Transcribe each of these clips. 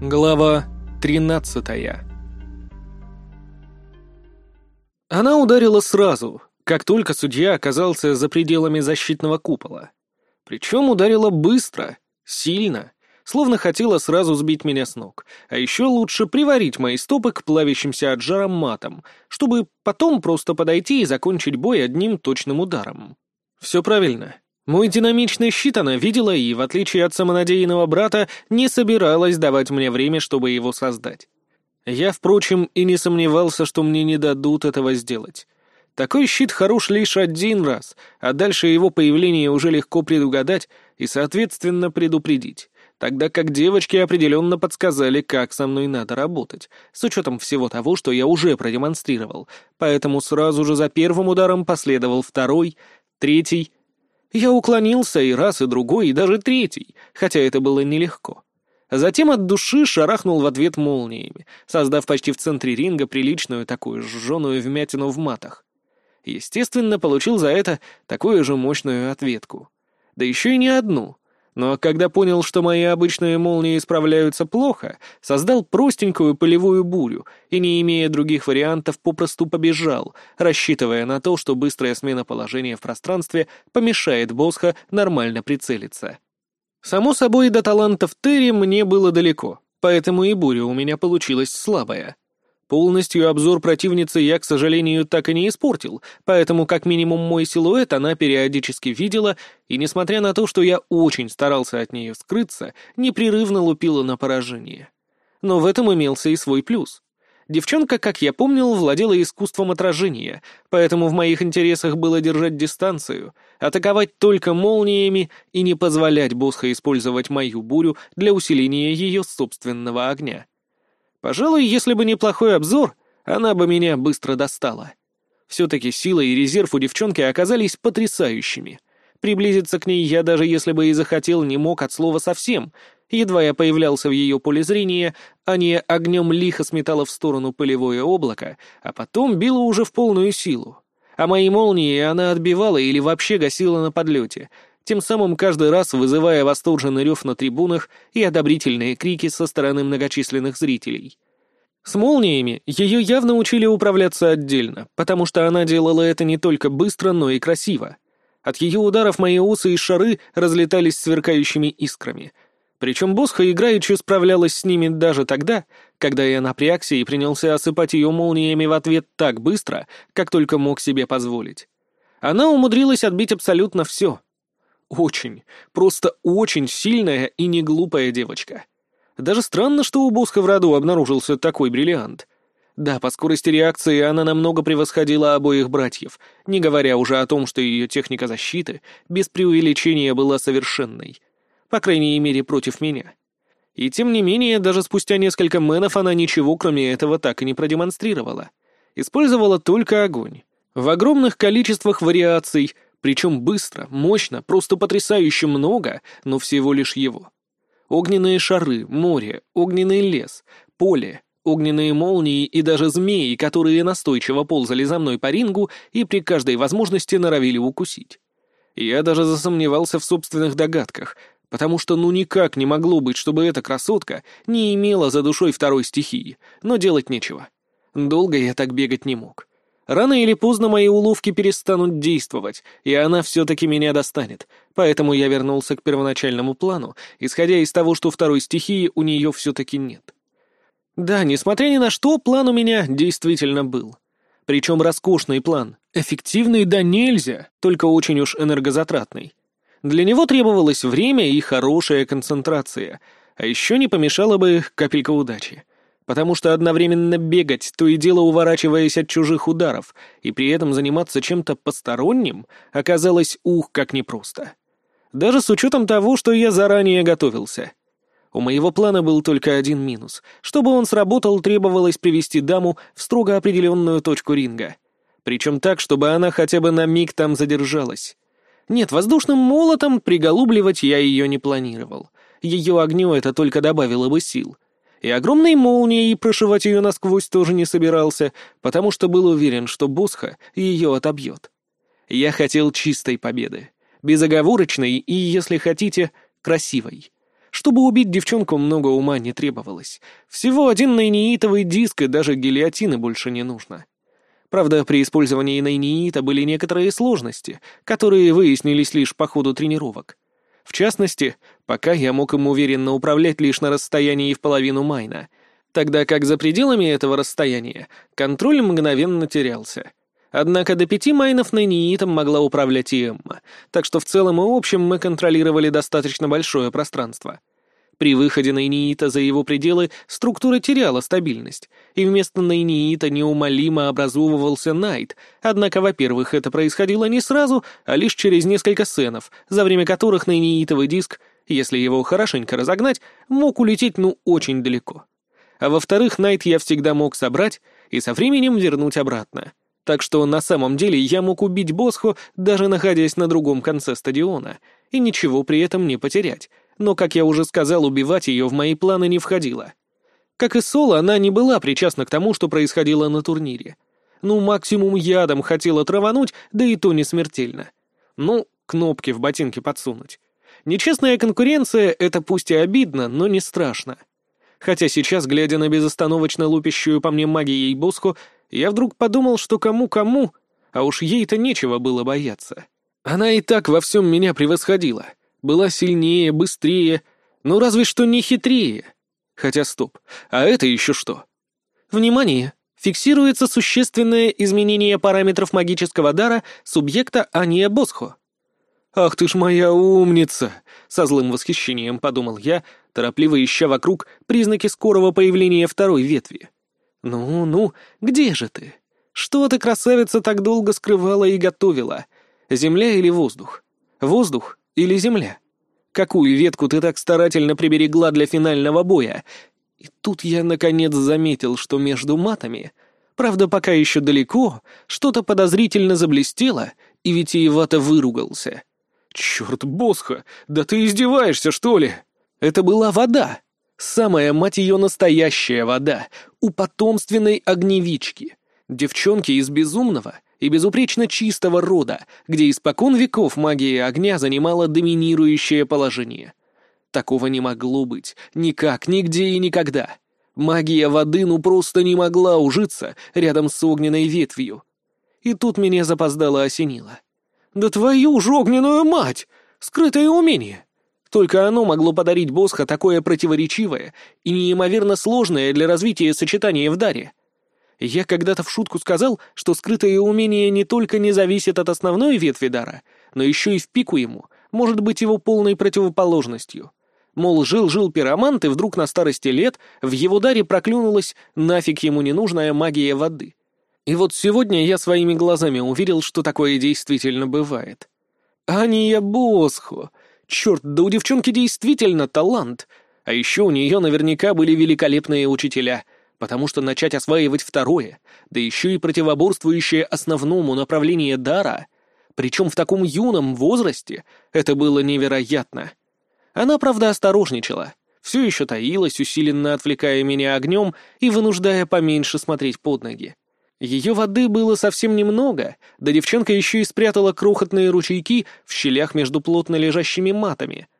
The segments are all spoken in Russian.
Глава 13 Она ударила сразу, как только судья оказался за пределами защитного купола. Причем ударила быстро, сильно, словно хотела сразу сбить меня с ног, а еще лучше приварить мои стопы к плавящимся от жара матам, чтобы потом просто подойти и закончить бой одним точным ударом. Все правильно. Мой динамичный щит она видела и, в отличие от самонадеянного брата, не собиралась давать мне время, чтобы его создать. Я, впрочем, и не сомневался, что мне не дадут этого сделать. Такой щит хорош лишь один раз, а дальше его появление уже легко предугадать и, соответственно, предупредить. Тогда как девочки определенно подсказали, как со мной надо работать, с учетом всего того, что я уже продемонстрировал, поэтому сразу же за первым ударом последовал второй, третий — я уклонился и раз, и другой, и даже третий, хотя это было нелегко. Затем от души шарахнул в ответ молниями, создав почти в центре ринга приличную такую сжженную вмятину в матах. Естественно, получил за это такую же мощную ответку. Да еще и не одну — но когда понял, что мои обычные молнии справляются плохо, создал простенькую полевую бурю и, не имея других вариантов, попросту побежал, рассчитывая на то, что быстрая смена положения в пространстве помешает Босха нормально прицелиться. Само собой, до талантов Терри мне было далеко, поэтому и буря у меня получилась слабая. Полностью обзор противницы я, к сожалению, так и не испортил, поэтому как минимум мой силуэт она периодически видела, и несмотря на то, что я очень старался от нее скрыться, непрерывно лупила на поражение. Но в этом имелся и свой плюс. Девчонка, как я помнил, владела искусством отражения, поэтому в моих интересах было держать дистанцию, атаковать только молниями и не позволять Босха использовать мою бурю для усиления ее собственного огня. Пожалуй, если бы неплохой обзор, она бы меня быстро достала. Все-таки сила и резерв у девчонки оказались потрясающими. Приблизиться к ней я даже если бы и захотел, не мог от слова совсем. Едва я появлялся в ее поле зрения, Аня огнем лихо сметала в сторону пылевое облако, а потом била уже в полную силу. А мои молнии она отбивала или вообще гасила на подлете, тем самым каждый раз вызывая восторженный рев на трибунах и одобрительные крики со стороны многочисленных зрителей. С молниями ее явно учили управляться отдельно, потому что она делала это не только быстро, но и красиво. От ее ударов мои усы и шары разлетались сверкающими искрами. Причем Босха играючи справлялась с ними даже тогда, когда я напрягся и принялся осыпать ее молниями в ответ так быстро, как только мог себе позволить. Она умудрилась отбить абсолютно все, очень, просто очень сильная и не глупая девочка. Даже странно, что у Боска в роду обнаружился такой бриллиант. Да, по скорости реакции она намного превосходила обоих братьев, не говоря уже о том, что ее техника защиты без преувеличения была совершенной. По крайней мере, против меня. И тем не менее, даже спустя несколько мэнов она ничего кроме этого так и не продемонстрировала. Использовала только огонь. В огромных количествах вариаций, причем быстро, мощно, просто потрясающе много, но всего лишь его. Огненные шары, море, огненный лес, поле, огненные молнии и даже змеи, которые настойчиво ползали за мной по рингу и при каждой возможности норовили укусить. Я даже засомневался в собственных догадках, потому что ну никак не могло быть, чтобы эта красотка не имела за душой второй стихии, но делать нечего. Долго я так бегать не мог. Рано или поздно мои уловки перестанут действовать, и она все-таки меня достанет, поэтому я вернулся к первоначальному плану, исходя из того, что второй стихии у нее все-таки нет. Да, несмотря ни на что, план у меня действительно был. Причем роскошный план, эффективный да нельзя, только очень уж энергозатратный. Для него требовалось время и хорошая концентрация, а еще не помешала бы капелька удачи потому что одновременно бегать, то и дело уворачиваясь от чужих ударов, и при этом заниматься чем-то посторонним, оказалось ух, как непросто. Даже с учетом того, что я заранее готовился. У моего плана был только один минус. Чтобы он сработал, требовалось привести даму в строго определенную точку ринга. Причем так, чтобы она хотя бы на миг там задержалась. Нет, воздушным молотом приголубливать я ее не планировал. Ее огню это только добавило бы сил — и огромной молнией прошивать ее насквозь тоже не собирался, потому что был уверен, что Босха ее отобьет. Я хотел чистой победы, безоговорочной и, если хотите, красивой. Чтобы убить девчонку, много ума не требовалось. Всего один найнеитовый диск, и даже гильотины больше не нужно. Правда, при использовании найниита были некоторые сложности, которые выяснились лишь по ходу тренировок. В частности, пока я мог им уверенно управлять лишь на расстоянии в половину майна, тогда как за пределами этого расстояния контроль мгновенно терялся. Однако до пяти майнов найниитом могла управлять и Эмма, так что в целом и общем мы контролировали достаточно большое пространство — при выходе Найниита за его пределы структура теряла стабильность, и вместо Найниита неумолимо образовывался Найт, однако, во-первых, это происходило не сразу, а лишь через несколько сценов, за время которых Найниитовый диск, если его хорошенько разогнать, мог улететь ну очень далеко. А во-вторых, Найт я всегда мог собрать и со временем вернуть обратно. Так что на самом деле я мог убить Босхо, даже находясь на другом конце стадиона, и ничего при этом не потерять, но, как я уже сказал, убивать ее в мои планы не входило. Как и Соло, она не была причастна к тому, что происходило на турнире. Ну, максимум ядом хотела травануть, да и то не смертельно. Ну, кнопки в ботинке подсунуть. Нечестная конкуренция — это пусть и обидно, но не страшно. Хотя сейчас, глядя на безостановочно лупящую по мне магией Боску, я вдруг подумал, что кому-кому, а уж ей-то нечего было бояться. Она и так во всем меня превосходила — была сильнее, быстрее, но разве что не хитрее. Хотя стоп, а это еще что? Внимание! Фиксируется существенное изменение параметров магического дара субъекта Ания Босхо. «Ах ты ж моя умница!» — со злым восхищением подумал я, торопливо ища вокруг признаки скорого появления второй ветви. «Ну-ну, где же ты? Что ты, красавица, так долго скрывала и готовила? Земля или воздух? Воздух или земля? Какую ветку ты так старательно приберегла для финального боя? И тут я, наконец, заметил, что между матами, правда, пока еще далеко, что-то подозрительно заблестело, и витиевато выругался. «Черт, Босха, да ты издеваешься, что ли?» Это была вода. Самая, мать ее, настоящая вода. У потомственной огневички. Девчонки из безумного и безупречно чистого рода, где испокон веков магия огня занимала доминирующее положение. Такого не могло быть. Никак, нигде и никогда. Магия воды ну просто не могла ужиться рядом с огненной ветвью. И тут меня запоздало осенило. «Да твою ж огненную мать! Скрытое умение!» Только оно могло подарить Босха такое противоречивое и неимоверно сложное для развития сочетание в даре — я когда-то в шутку сказал, что скрытое умение не только не зависит от основной ветви дара, но еще и в пику ему, может быть его полной противоположностью. Мол, жил-жил пиромант, и вдруг на старости лет в его даре проклюнулась нафиг ему ненужная магия воды. И вот сегодня я своими глазами уверил, что такое действительно бывает. Ания Босхо! Черт, да у девчонки действительно талант! А еще у нее наверняка были великолепные учителя — потому что начать осваивать второе, да еще и противоборствующее основному направление дара, причем в таком юном возрасте, это было невероятно. Она, правда, осторожничала, все еще таилась, усиленно отвлекая меня огнем и вынуждая поменьше смотреть под ноги. Ее воды было совсем немного, да девчонка еще и спрятала крохотные ручейки в щелях между плотно лежащими матами —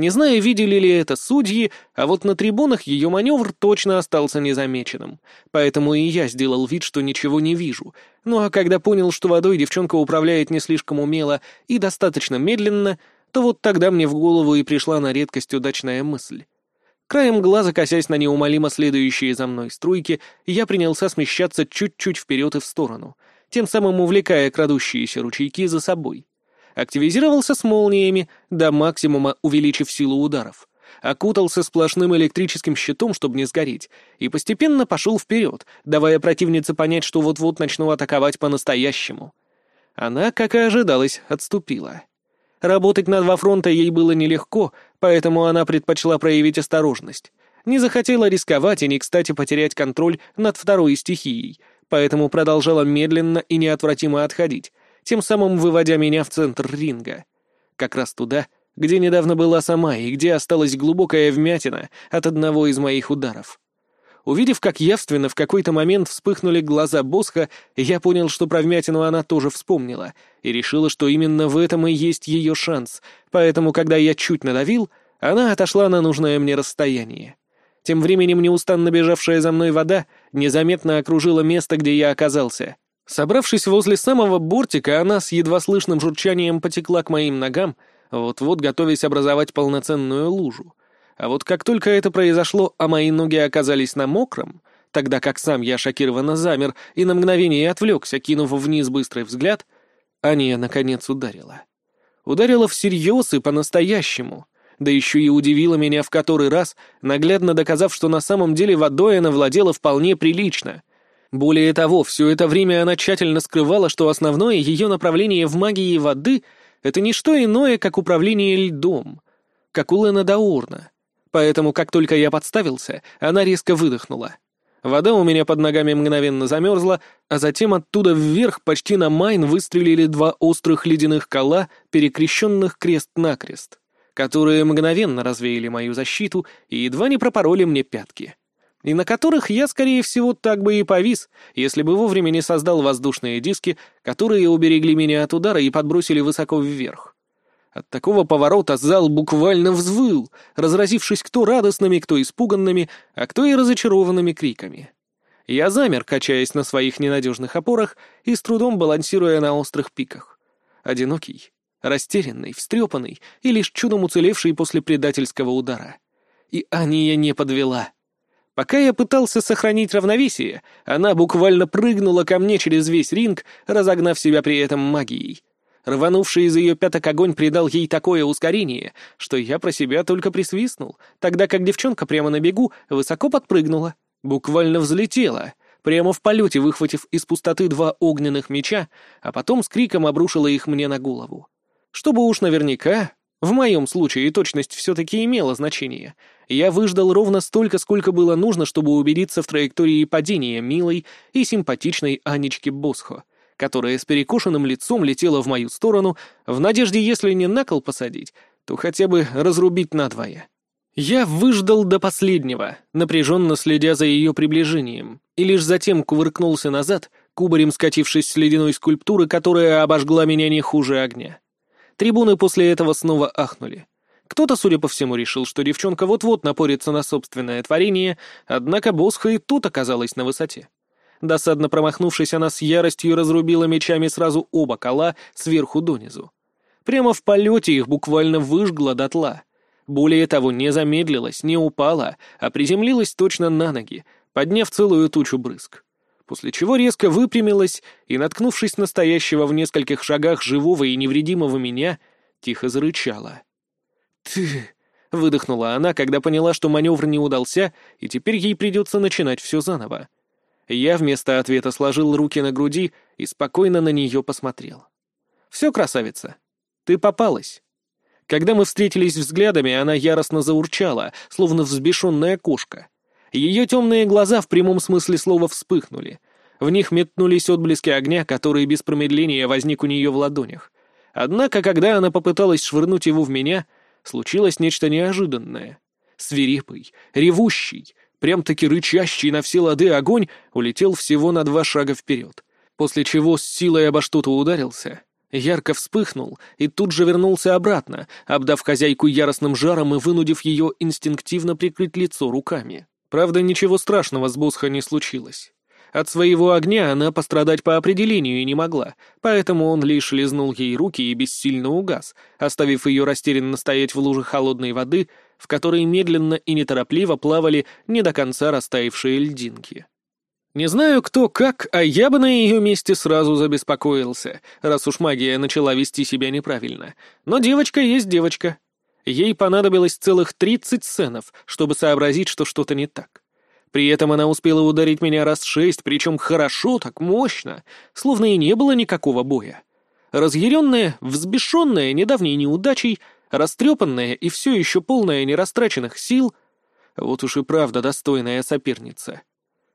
не знаю, видели ли это судьи, а вот на трибунах ее маневр точно остался незамеченным. Поэтому и я сделал вид, что ничего не вижу. Ну а когда понял, что водой девчонка управляет не слишком умело и достаточно медленно, то вот тогда мне в голову и пришла на редкость удачная мысль. Краем глаза, косясь на неумолимо следующие за мной струйки, я принялся смещаться чуть-чуть вперед и в сторону, тем самым увлекая крадущиеся ручейки за собой активизировался с молниями, до максимума увеличив силу ударов, окутался сплошным электрическим щитом, чтобы не сгореть, и постепенно пошел вперед, давая противнице понять, что вот-вот начну атаковать по-настоящему. Она, как и ожидалось, отступила. Работать на два фронта ей было нелегко, поэтому она предпочла проявить осторожность. Не захотела рисковать и не кстати потерять контроль над второй стихией, поэтому продолжала медленно и неотвратимо отходить, тем самым выводя меня в центр ринга. Как раз туда, где недавно была сама и где осталась глубокая вмятина от одного из моих ударов. Увидев, как явственно в какой-то момент вспыхнули глаза Босха, я понял, что про вмятину она тоже вспомнила, и решила, что именно в этом и есть ее шанс, поэтому, когда я чуть надавил, Она отошла на нужное мне расстояние. Тем временем неустанно бежавшая за мной вода незаметно окружила место, где я оказался. Собравшись возле самого бортика, она с едва слышным журчанием потекла к моим ногам, вот-вот готовясь образовать полноценную лужу. А вот как только это произошло, а мои ноги оказались на мокром, тогда как сам я шокированно замер и на мгновение отвлекся, кинув вниз быстрый взгляд, Аня, наконец, ударила. Ударила всерьез и по-настоящему, да еще и удивила меня в который раз, наглядно доказав, что на самом деле водой она владела вполне прилично. Более того, все это время она тщательно скрывала, что основное ее направление в магии воды — это не что иное, как управление льдом, как у Лена Даурна. Поэтому, как только я подставился, она резко выдохнула. Вода у меня под ногами мгновенно замерзла, а затем оттуда вверх почти на майн выстрелили два острых ледяных кола, перекрещенных крест-накрест, которые мгновенно развеяли мою защиту и едва не пропороли мне пятки. И на которых я, скорее всего, так бы и повис, если бы вовремя не создал воздушные диски, которые уберегли меня от удара и подбросили высоко вверх. От такого поворота зал буквально взвыл, разразившись кто радостными, кто испуганными, а кто и разочарованными криками. Я замер, качаясь на своих ненадежных опорах и с трудом балансируя на острых пиках. Одинокий, растерянный, встрепанный и лишь чудом уцелевший после предательского удара. И Ания не подвела. Пока я пытался сохранить равновесие, она буквально прыгнула ко мне через весь ринг, разогнав себя при этом магией. Рванувший из ее пяток огонь придал ей такое ускорение, что я про себя только присвистнул, тогда как девчонка прямо на бегу высоко подпрыгнула, буквально взлетела, прямо в полете выхватив из пустоты два огненных меча, а потом с криком обрушила их мне на голову. Чтобы уж наверняка, в моем случае точность все-таки имела значение, я выждал ровно столько, сколько было нужно, чтобы убедиться в траектории падения милой и симпатичной Анечки Босхо, которая с перекошенным лицом летела в мою сторону, в надежде, если не на кол посадить, то хотя бы разрубить надвое. Я выждал до последнего, напряженно следя за ее приближением, и лишь затем кувыркнулся назад, кубарем скатившись с ледяной скульптуры, которая обожгла меня не хуже огня. Трибуны после этого снова ахнули. Кто-то, судя по всему, решил, что девчонка вот-вот напорится на собственное творение, однако Босха и тут оказалась на высоте. Досадно промахнувшись, она с яростью разрубила мечами сразу оба кола сверху донизу. Прямо в полете их буквально выжгла дотла. Более того, не замедлилась, не упала, а приземлилась точно на ноги, подняв целую тучу брызг. После чего резко выпрямилась и, наткнувшись на стоящего в нескольких шагах живого и невредимого меня, тихо зарычала. «Ты...» — выдохнула она, когда поняла, что маневр не удался, и теперь ей придется начинать все заново. Я вместо ответа сложил руки на груди и спокойно на нее посмотрел. «Все, красавица, ты попалась». Когда мы встретились взглядами, она яростно заурчала, словно взбешенная кошка. Ее темные глаза в прямом смысле слова вспыхнули. В них метнулись отблески огня, который без промедления возник у нее в ладонях. Однако, когда она попыталась швырнуть его в меня, случилось нечто неожиданное. Свирепый, ревущий, прям-таки рычащий на все лады огонь улетел всего на два шага вперед, после чего с силой обо что-то ударился, ярко вспыхнул и тут же вернулся обратно, обдав хозяйку яростным жаром и вынудив ее инстинктивно прикрыть лицо руками. Правда, ничего страшного с Босха не случилось. От своего огня она пострадать по определению и не могла, поэтому он лишь лизнул ей руки и бессильно угас, оставив ее растерянно стоять в луже холодной воды, в которой медленно и неторопливо плавали не до конца растаявшие льдинки. Не знаю кто как, а я бы на ее месте сразу забеспокоился, раз уж магия начала вести себя неправильно. Но девочка есть девочка. Ей понадобилось целых тридцать сценов, чтобы сообразить, что что-то не так. При этом она успела ударить меня раз шесть, причем хорошо, так мощно, словно и не было никакого боя. Разъяренная, взбешенная недавней неудачей, растрепанная и все еще полная нерастраченных сил, вот уж и правда достойная соперница.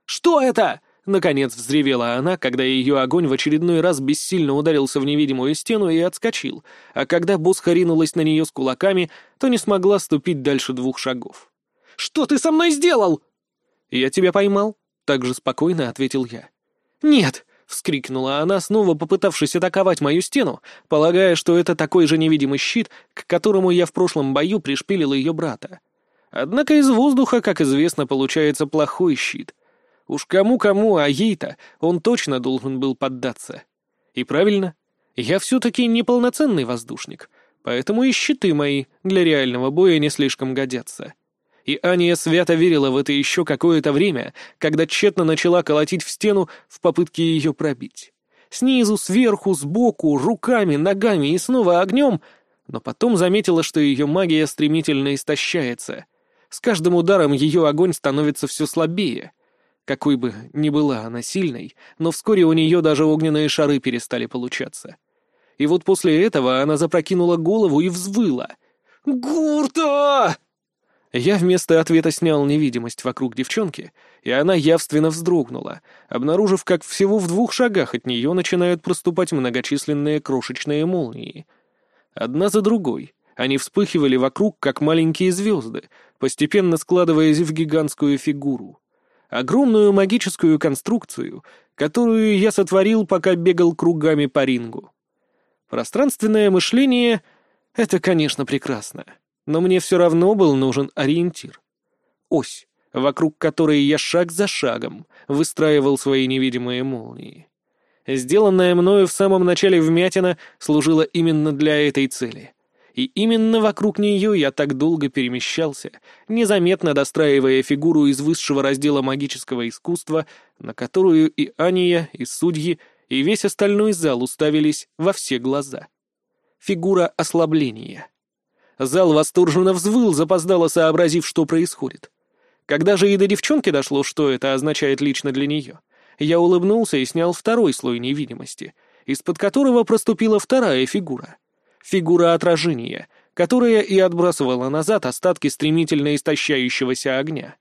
«Что это?» — наконец взревела она, когда ее огонь в очередной раз бессильно ударился в невидимую стену и отскочил, а когда босс харинулась на нее с кулаками, то не смогла ступить дальше двух шагов. «Что ты со мной сделал?» «Я тебя поймал», — так же спокойно ответил я. «Нет», — вскрикнула она, снова попытавшись атаковать мою стену, полагая, что это такой же невидимый щит, к которому я в прошлом бою пришпилил ее брата. Однако из воздуха, как известно, получается плохой щит. Уж кому-кому, а ей-то он точно должен был поддаться. И правильно, я все-таки неполноценный воздушник, поэтому и щиты мои для реального боя не слишком годятся. И Аня свято верила в это еще какое-то время, когда тщетно начала колотить в стену в попытке ее пробить. Снизу, сверху, сбоку, руками, ногами и снова огнем, но потом заметила, что ее магия стремительно истощается. С каждым ударом ее огонь становится все слабее. Какой бы ни была она сильной, но вскоре у нее даже огненные шары перестали получаться. И вот после этого она запрокинула голову и взвыла. «Гурта!» Я вместо ответа снял невидимость вокруг девчонки, и она явственно вздрогнула, обнаружив, как всего в двух шагах от нее начинают проступать многочисленные крошечные молнии. Одна за другой они вспыхивали вокруг, как маленькие звезды, постепенно складываясь в гигантскую фигуру. Огромную магическую конструкцию, которую я сотворил, пока бегал кругами по рингу. Пространственное мышление — это, конечно, прекрасно но мне все равно был нужен ориентир. Ось, вокруг которой я шаг за шагом выстраивал свои невидимые молнии. Сделанная мною в самом начале вмятина служила именно для этой цели. И именно вокруг нее я так долго перемещался, незаметно достраивая фигуру из высшего раздела магического искусства, на которую и Ания, и судьи, и весь остальной зал уставились во все глаза. Фигура ослабления — Зал восторженно взвыл, запоздало сообразив, что происходит. Когда же и до девчонки дошло, что это означает лично для нее, я улыбнулся и снял второй слой невидимости, из-под которого проступила вторая фигура. Фигура отражения, которая и отбрасывала назад остатки стремительно истощающегося огня.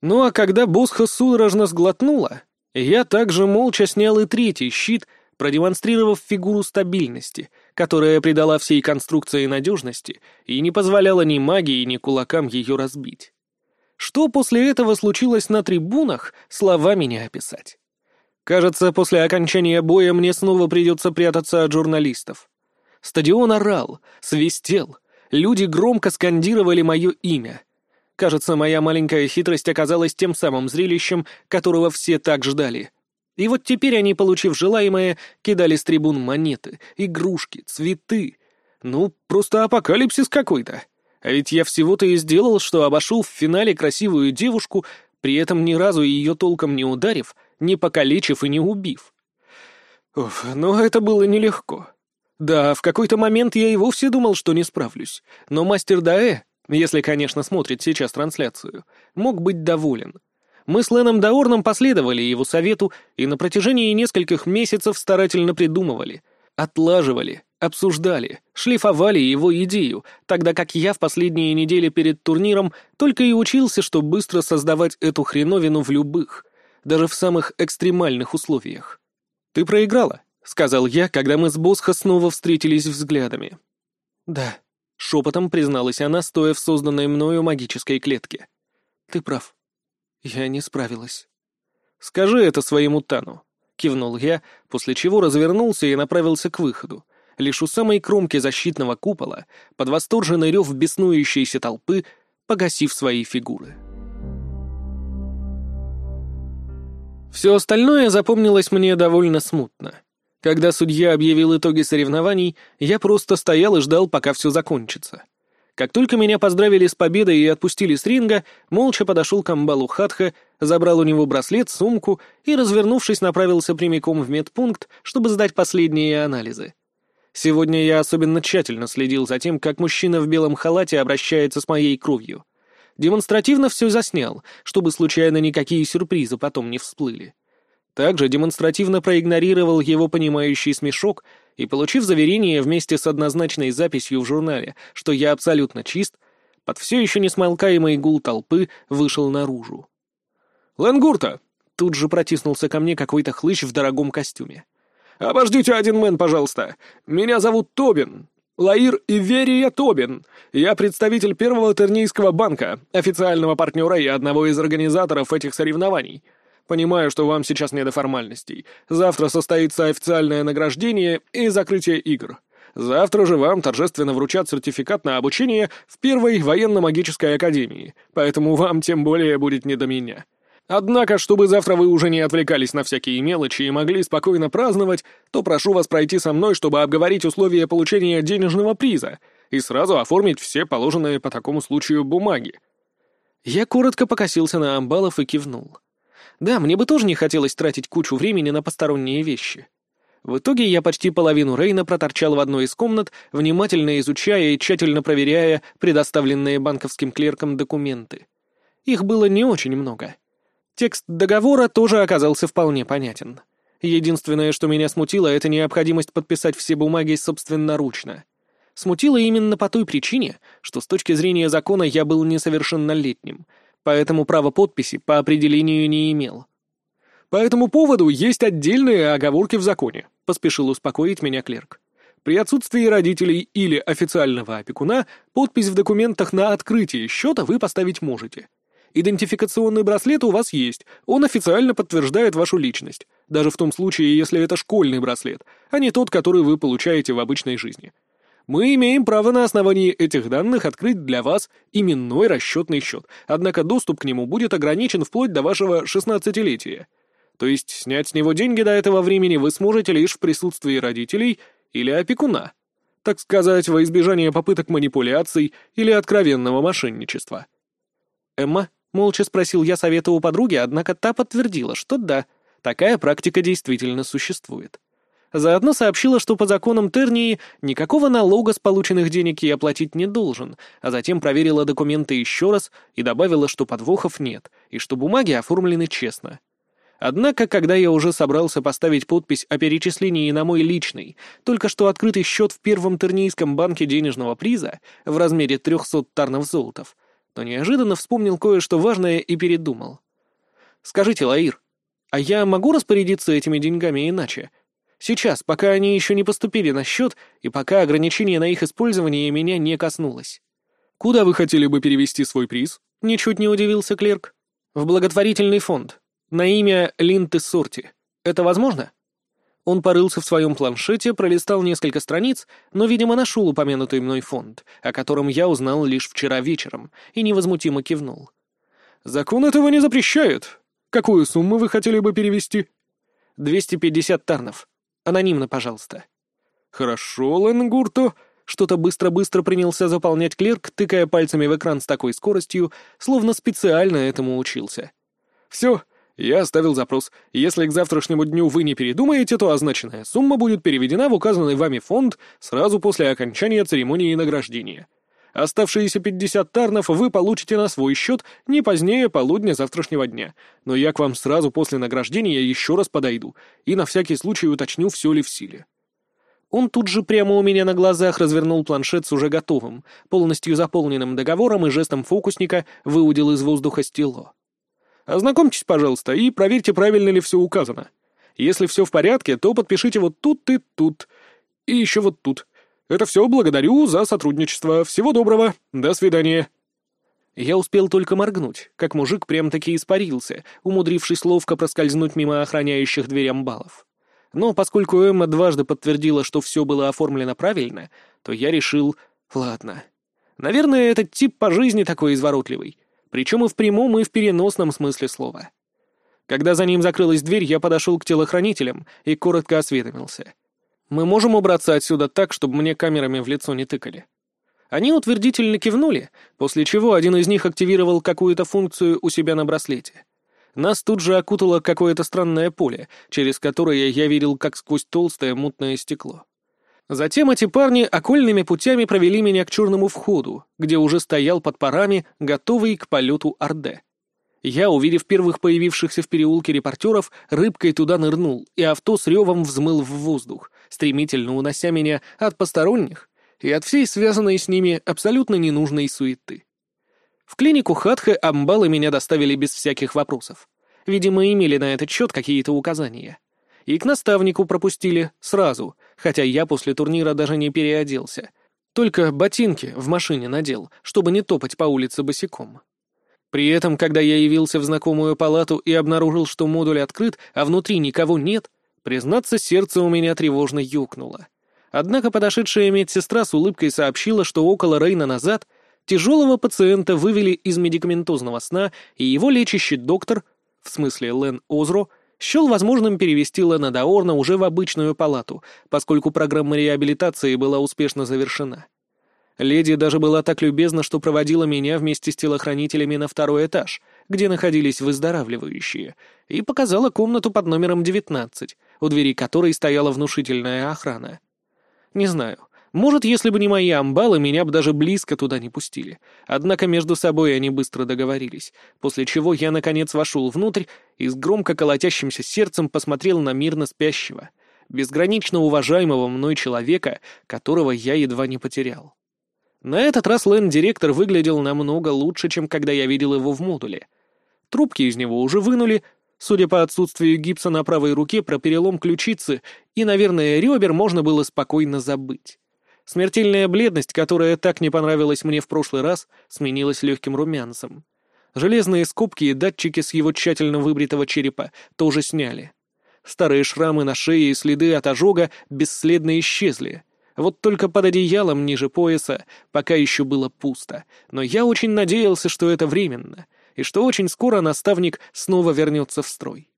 Ну а когда Босха судорожно сглотнула, я также молча снял и третий щит, продемонстрировав фигуру стабильности — которая придала всей конструкции надежности и не позволяла ни магии, ни кулакам ее разбить. Что после этого случилось на трибунах, словами не описать. Кажется, после окончания боя мне снова придется прятаться от журналистов. Стадион орал, свистел, люди громко скандировали мое имя. Кажется, моя маленькая хитрость оказалась тем самым зрелищем, которого все так ждали — и вот теперь они, получив желаемое, кидали с трибун монеты, игрушки, цветы. Ну, просто апокалипсис какой-то. А ведь я всего-то и сделал, что обошел в финале красивую девушку, при этом ни разу ее толком не ударив, не покалечив и не убив. Уф, но это было нелегко. Да, в какой-то момент я и вовсе думал, что не справлюсь. Но мастер Даэ, если, конечно, смотрит сейчас трансляцию, мог быть доволен. Мы с Леном Даорном последовали его совету и на протяжении нескольких месяцев старательно придумывали, отлаживали, обсуждали, шлифовали его идею, тогда как я в последние недели перед турниром только и учился, что быстро создавать эту хреновину в любых, даже в самых экстремальных условиях. «Ты проиграла», — сказал я, когда мы с Босха снова встретились взглядами. «Да», — шепотом призналась она, стоя в созданной мною магической клетке. «Ты прав. Я не справилась. «Скажи это своему Тану», — кивнул я, после чего развернулся и направился к выходу. Лишь у самой кромки защитного купола, под восторженный рев беснующейся толпы, погасив свои фигуры. Все остальное запомнилось мне довольно смутно. Когда судья объявил итоги соревнований, я просто стоял и ждал, пока все закончится. Как только меня поздравили с победой и отпустили с ринга, молча подошел к амбалу Хатха, забрал у него браслет, сумку и, развернувшись, направился прямиком в медпункт, чтобы сдать последние анализы. Сегодня я особенно тщательно следил за тем, как мужчина в белом халате обращается с моей кровью. Демонстративно все заснял, чтобы случайно никакие сюрпризы потом не всплыли. Также демонстративно проигнорировал его понимающий смешок и, получив заверение вместе с однозначной записью в журнале, что я абсолютно чист, под все еще несмолкаемый гул толпы вышел наружу. «Лангурта!» — тут же протиснулся ко мне какой-то хлыщ в дорогом костюме. «Обождите один мэн, пожалуйста. Меня зовут Тобин. Лаир Иверия Тобин. Я представитель первого Тернийского банка, официального партнера и одного из организаторов этих соревнований. Понимаю, что вам сейчас не до формальностей. Завтра состоится официальное награждение и закрытие игр. Завтра же вам торжественно вручат сертификат на обучение в первой военно-магической академии, поэтому вам тем более будет не до меня. Однако, чтобы завтра вы уже не отвлекались на всякие мелочи и могли спокойно праздновать, то прошу вас пройти со мной, чтобы обговорить условия получения денежного приза и сразу оформить все положенные по такому случаю бумаги. Я коротко покосился на амбалов и кивнул. Да, мне бы тоже не хотелось тратить кучу времени на посторонние вещи. В итоге я почти половину Рейна проторчал в одной из комнат, внимательно изучая и тщательно проверяя предоставленные банковским клеркам документы. Их было не очень много. Текст договора тоже оказался вполне понятен. Единственное, что меня смутило, это необходимость подписать все бумаги собственноручно. Смутило именно по той причине, что с точки зрения закона я был несовершеннолетним, поэтому право подписи по определению не имел. По этому поводу есть отдельные оговорки в законе, поспешил успокоить меня клерк. При отсутствии родителей или официального опекуна подпись в документах на открытие счета вы поставить можете. Идентификационный браслет у вас есть, он официально подтверждает вашу личность, даже в том случае, если это школьный браслет, а не тот, который вы получаете в обычной жизни. Мы имеем право на основании этих данных открыть для вас именной расчетный счет, однако доступ к нему будет ограничен вплоть до вашего шестнадцатилетия. То есть снять с него деньги до этого времени вы сможете лишь в присутствии родителей или опекуна. Так сказать, во избежание попыток манипуляций или откровенного мошенничества. Эмма Молча спросил я совета у подруги, однако та подтвердила, что да, такая практика действительно существует. Заодно сообщила, что по законам Тернии никакого налога с полученных денег я оплатить не должен, а затем проверила документы еще раз и добавила, что подвохов нет, и что бумаги оформлены честно. Однако, когда я уже собрался поставить подпись о перечислении на мой личный, только что открытый счет в первом тернийском банке денежного приза в размере 300 тарнов золотов, но неожиданно вспомнил кое-что важное и передумал. «Скажите, Лаир, а я могу распорядиться этими деньгами иначе? Сейчас, пока они еще не поступили на счет, и пока ограничение на их использование меня не коснулось». «Куда вы хотели бы перевести свой приз?» — ничуть не удивился клерк. «В благотворительный фонд. На имя Линты Сорти. Это возможно?» Он порылся в своем планшете, пролистал несколько страниц, но, видимо, нашел упомянутый мной фонд, о котором я узнал лишь вчера вечером, и невозмутимо кивнул. «Закон этого не запрещает. Какую сумму вы хотели бы перевести?» «Двести пятьдесят тарнов. Анонимно, пожалуйста». «Хорошо, Ленгурто». Что-то быстро-быстро принялся заполнять клерк, тыкая пальцами в экран с такой скоростью, словно специально этому учился. «Все, я оставил запрос. Если к завтрашнему дню вы не передумаете, то означенная сумма будет переведена в указанный вами фонд сразу после окончания церемонии награждения. Оставшиеся 50 тарнов вы получите на свой счет не позднее полудня завтрашнего дня, но я к вам сразу после награждения еще раз подойду и на всякий случай уточню, все ли в силе. Он тут же прямо у меня на глазах развернул планшет с уже готовым, полностью заполненным договором и жестом фокусника выудил из воздуха стело. Ознакомьтесь, пожалуйста, и проверьте, правильно ли все указано. Если все в порядке, то подпишите вот тут и тут. И еще вот тут. Это все благодарю за сотрудничество. Всего доброго. До свидания. Я успел только моргнуть, как мужик прям-таки испарился, умудрившись ловко проскользнуть мимо охраняющих дверь амбалов. Но поскольку Эмма дважды подтвердила, что все было оформлено правильно, то я решил, ладно. Наверное, этот тип по жизни такой изворотливый. Причем и в прямом, и в переносном смысле слова. Когда за ним закрылась дверь, я подошел к телохранителям и коротко осведомился. «Мы можем убраться отсюда так, чтобы мне камерами в лицо не тыкали?» Они утвердительно кивнули, после чего один из них активировал какую-то функцию у себя на браслете. Нас тут же окутало какое-то странное поле, через которое я видел как сквозь толстое мутное стекло. Затем эти парни окольными путями провели меня к черному входу, где уже стоял под парами, готовый к полету Орде. Я, увидев первых появившихся в переулке репортеров, рыбкой туда нырнул, и авто с ревом взмыл в воздух, стремительно унося меня от посторонних и от всей связанной с ними абсолютно ненужной суеты. В клинику Хатха амбалы меня доставили без всяких вопросов. Видимо, имели на этот счет какие-то указания. И к наставнику пропустили сразу, хотя я после турнира даже не переоделся. Только ботинки в машине надел, чтобы не топать по улице босиком. При этом, когда я явился в знакомую палату и обнаружил, что модуль открыт, а внутри никого нет, признаться, сердце у меня тревожно юкнуло. Однако подошедшая медсестра с улыбкой сообщила, что около Рейна назад тяжелого пациента вывели из медикаментозного сна, и его лечащий доктор, в смысле Лен Озро, счел возможным перевести Лена Даорна уже в обычную палату, поскольку программа реабилитации была успешно завершена. Леди даже была так любезна, что проводила меня вместе с телохранителями на второй этаж, где находились выздоравливающие, и показала комнату под номером 19, у двери которой стояла внушительная охрана. Не знаю, может, если бы не мои амбалы, меня бы даже близко туда не пустили. Однако между собой они быстро договорились, после чего я, наконец, вошел внутрь и с громко колотящимся сердцем посмотрел на мирно спящего, безгранично уважаемого мной человека, которого я едва не потерял. На этот раз ленд-директор выглядел намного лучше, чем когда я видел его в модуле. Трубки из него уже вынули, судя по отсутствию гипса на правой руке, про перелом ключицы и, наверное, ребер можно было спокойно забыть. Смертельная бледность, которая так не понравилась мне в прошлый раз, сменилась легким румянцем. Железные скобки и датчики с его тщательно выбритого черепа тоже сняли. Старые шрамы на шее и следы от ожога бесследно исчезли — вот только под одеялом ниже пояса пока еще было пусто, но я очень надеялся, что это временно, и что очень скоро наставник снова вернется в строй.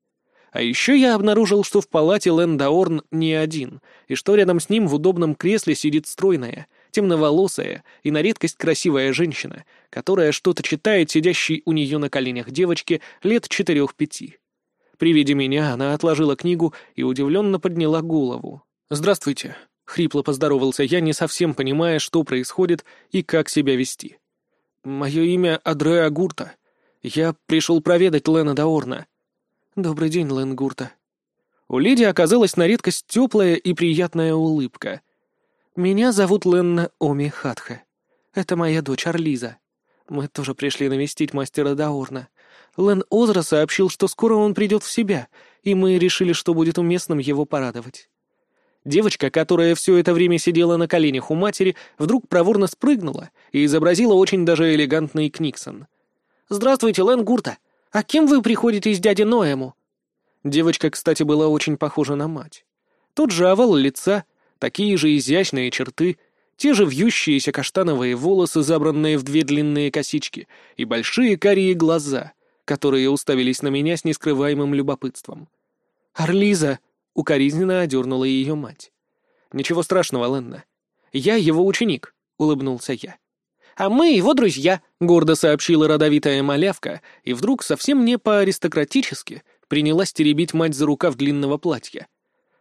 А еще я обнаружил, что в палате Лэндаорн не один, и что рядом с ним в удобном кресле сидит стройная, темноволосая и на редкость красивая женщина, которая что-то читает сидящей у нее на коленях девочке лет четырех-пяти. При виде меня она отложила книгу и удивленно подняла голову. «Здравствуйте», — хрипло поздоровался я, не совсем понимая, что происходит и как себя вести. «Мое имя Адреа Гурта. Я пришел проведать Лена Даорна». «Добрый день, Лен Гурта». У леди оказалась на редкость теплая и приятная улыбка. «Меня зовут Ленна Оми Хатха. Это моя дочь Арлиза. Мы тоже пришли навестить мастера Даорна. Лен Озра сообщил, что скоро он придет в себя, и мы решили, что будет уместным его порадовать». Девочка, которая все это время сидела на коленях у матери, вдруг проворно спрыгнула и изобразила очень даже элегантный Книксон. «Здравствуйте, Лэн Гурта! А кем вы приходите из дяди Ноэму?» Девочка, кстати, была очень похожа на мать. Тот же овал лица, такие же изящные черты, те же вьющиеся каштановые волосы, забранные в две длинные косички, и большие карие глаза, которые уставились на меня с нескрываемым любопытством. «Арлиза!» — укоризненно одернула ее мать. «Ничего страшного, Ленна. Я его ученик», — улыбнулся я. «А мы его друзья», — гордо сообщила родовитая малявка, и вдруг совсем не по-аристократически принялась теребить мать за рукав длинного платья.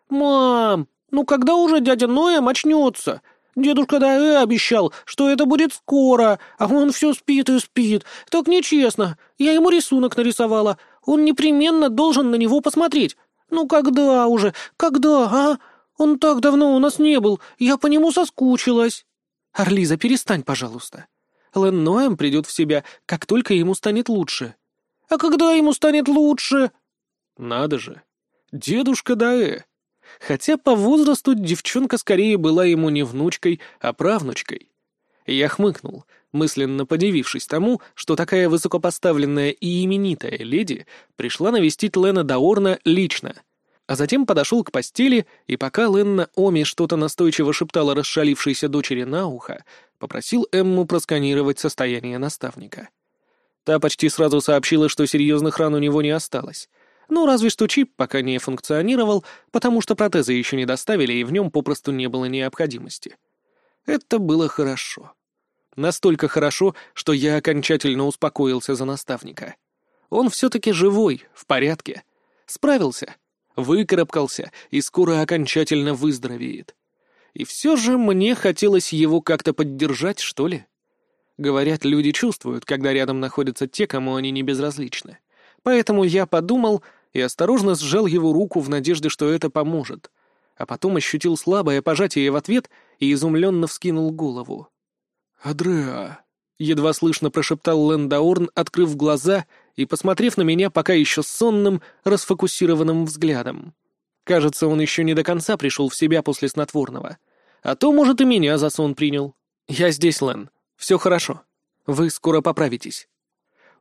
«Мам, ну когда уже дядя Ноя очнется? Дедушка Даэ обещал, что это будет скоро, а он все спит и спит. Так нечестно. Я ему рисунок нарисовала. Он непременно должен на него посмотреть. «Ну когда уже? Когда, а? Он так давно у нас не был, я по нему соскучилась». «Орлиза, перестань, пожалуйста. Лэн Ноэм придет в себя, как только ему станет лучше». «А когда ему станет лучше?» «Надо же. Дедушка Даэ. Хотя по возрасту девчонка скорее была ему не внучкой, а правнучкой. Я хмыкнул, мысленно подивившись тому, что такая высокопоставленная и именитая леди пришла навестить Лена Даорна лично, а затем подошел к постели, и пока Ленна Оми что-то настойчиво шептала расшалившейся дочери на ухо, попросил Эмму просканировать состояние наставника. Та почти сразу сообщила, что серьезных ран у него не осталось. Ну, разве что чип пока не функционировал, потому что протезы еще не доставили, и в нем попросту не было необходимости. Это было хорошо. Настолько хорошо, что я окончательно успокоился за наставника. Он все-таки живой, в порядке. Справился, выкарабкался и скоро окончательно выздоровеет. И все же мне хотелось его как-то поддержать, что ли. Говорят, люди чувствуют, когда рядом находятся те, кому они не безразличны. Поэтому я подумал и осторожно сжал его руку в надежде, что это поможет. А потом ощутил слабое пожатие в ответ и изумленно вскинул голову. «Адреа!» — едва слышно прошептал Лендаорн, открыв глаза и посмотрев на меня пока еще сонным, расфокусированным взглядом. Кажется, он еще не до конца пришел в себя после снотворного. А то, может, и меня за сон принял. «Я здесь, Лен. Все хорошо. Вы скоро поправитесь».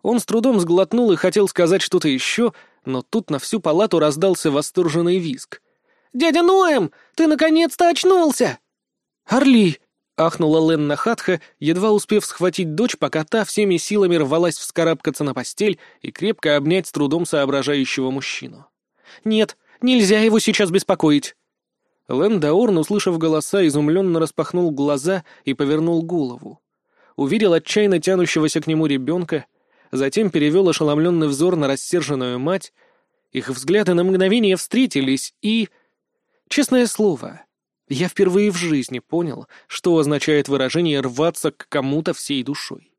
Он с трудом сглотнул и хотел сказать что-то еще, но тут на всю палату раздался восторженный визг. «Дядя Ноэм, ты наконец-то очнулся!» «Орли!» — ахнула Ленна Хатха, едва успев схватить дочь, пока та всеми силами рвалась вскарабкаться на постель и крепко обнять с трудом соображающего мужчину. «Нет, нельзя его сейчас беспокоить!» Лэн Даорн, услышав голоса, изумленно распахнул глаза и повернул голову. Увидел отчаянно тянущегося к нему ребенка, затем перевел ошеломленный взор на рассерженную мать. Их взгляды на мгновение встретились, и... Честное слово, я впервые в жизни понял, что означает выражение «рваться к кому-то всей душой».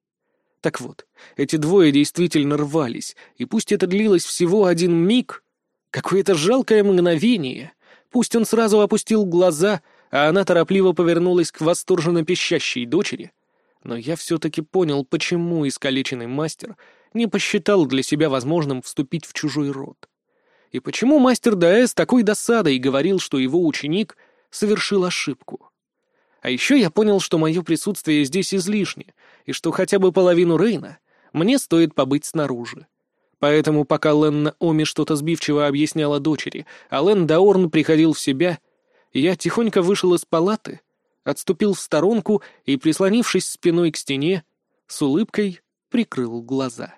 Так вот, эти двое действительно рвались, и пусть это длилось всего один миг, какое-то жалкое мгновение, пусть он сразу опустил глаза, а она торопливо повернулась к восторженно пищащей дочери — но я все-таки понял, почему искалеченный мастер не посчитал для себя возможным вступить в чужой род. И почему мастер Даэс такой досадой говорил, что его ученик совершил ошибку. А еще я понял, что мое присутствие здесь излишне, и что хотя бы половину Рейна мне стоит побыть снаружи. Поэтому пока Ленна Оми что-то сбивчиво объясняла дочери, а Лен Даорн приходил в себя, я тихонько вышел из палаты — отступил в сторонку и, прислонившись спиной к стене, с улыбкой прикрыл глаза.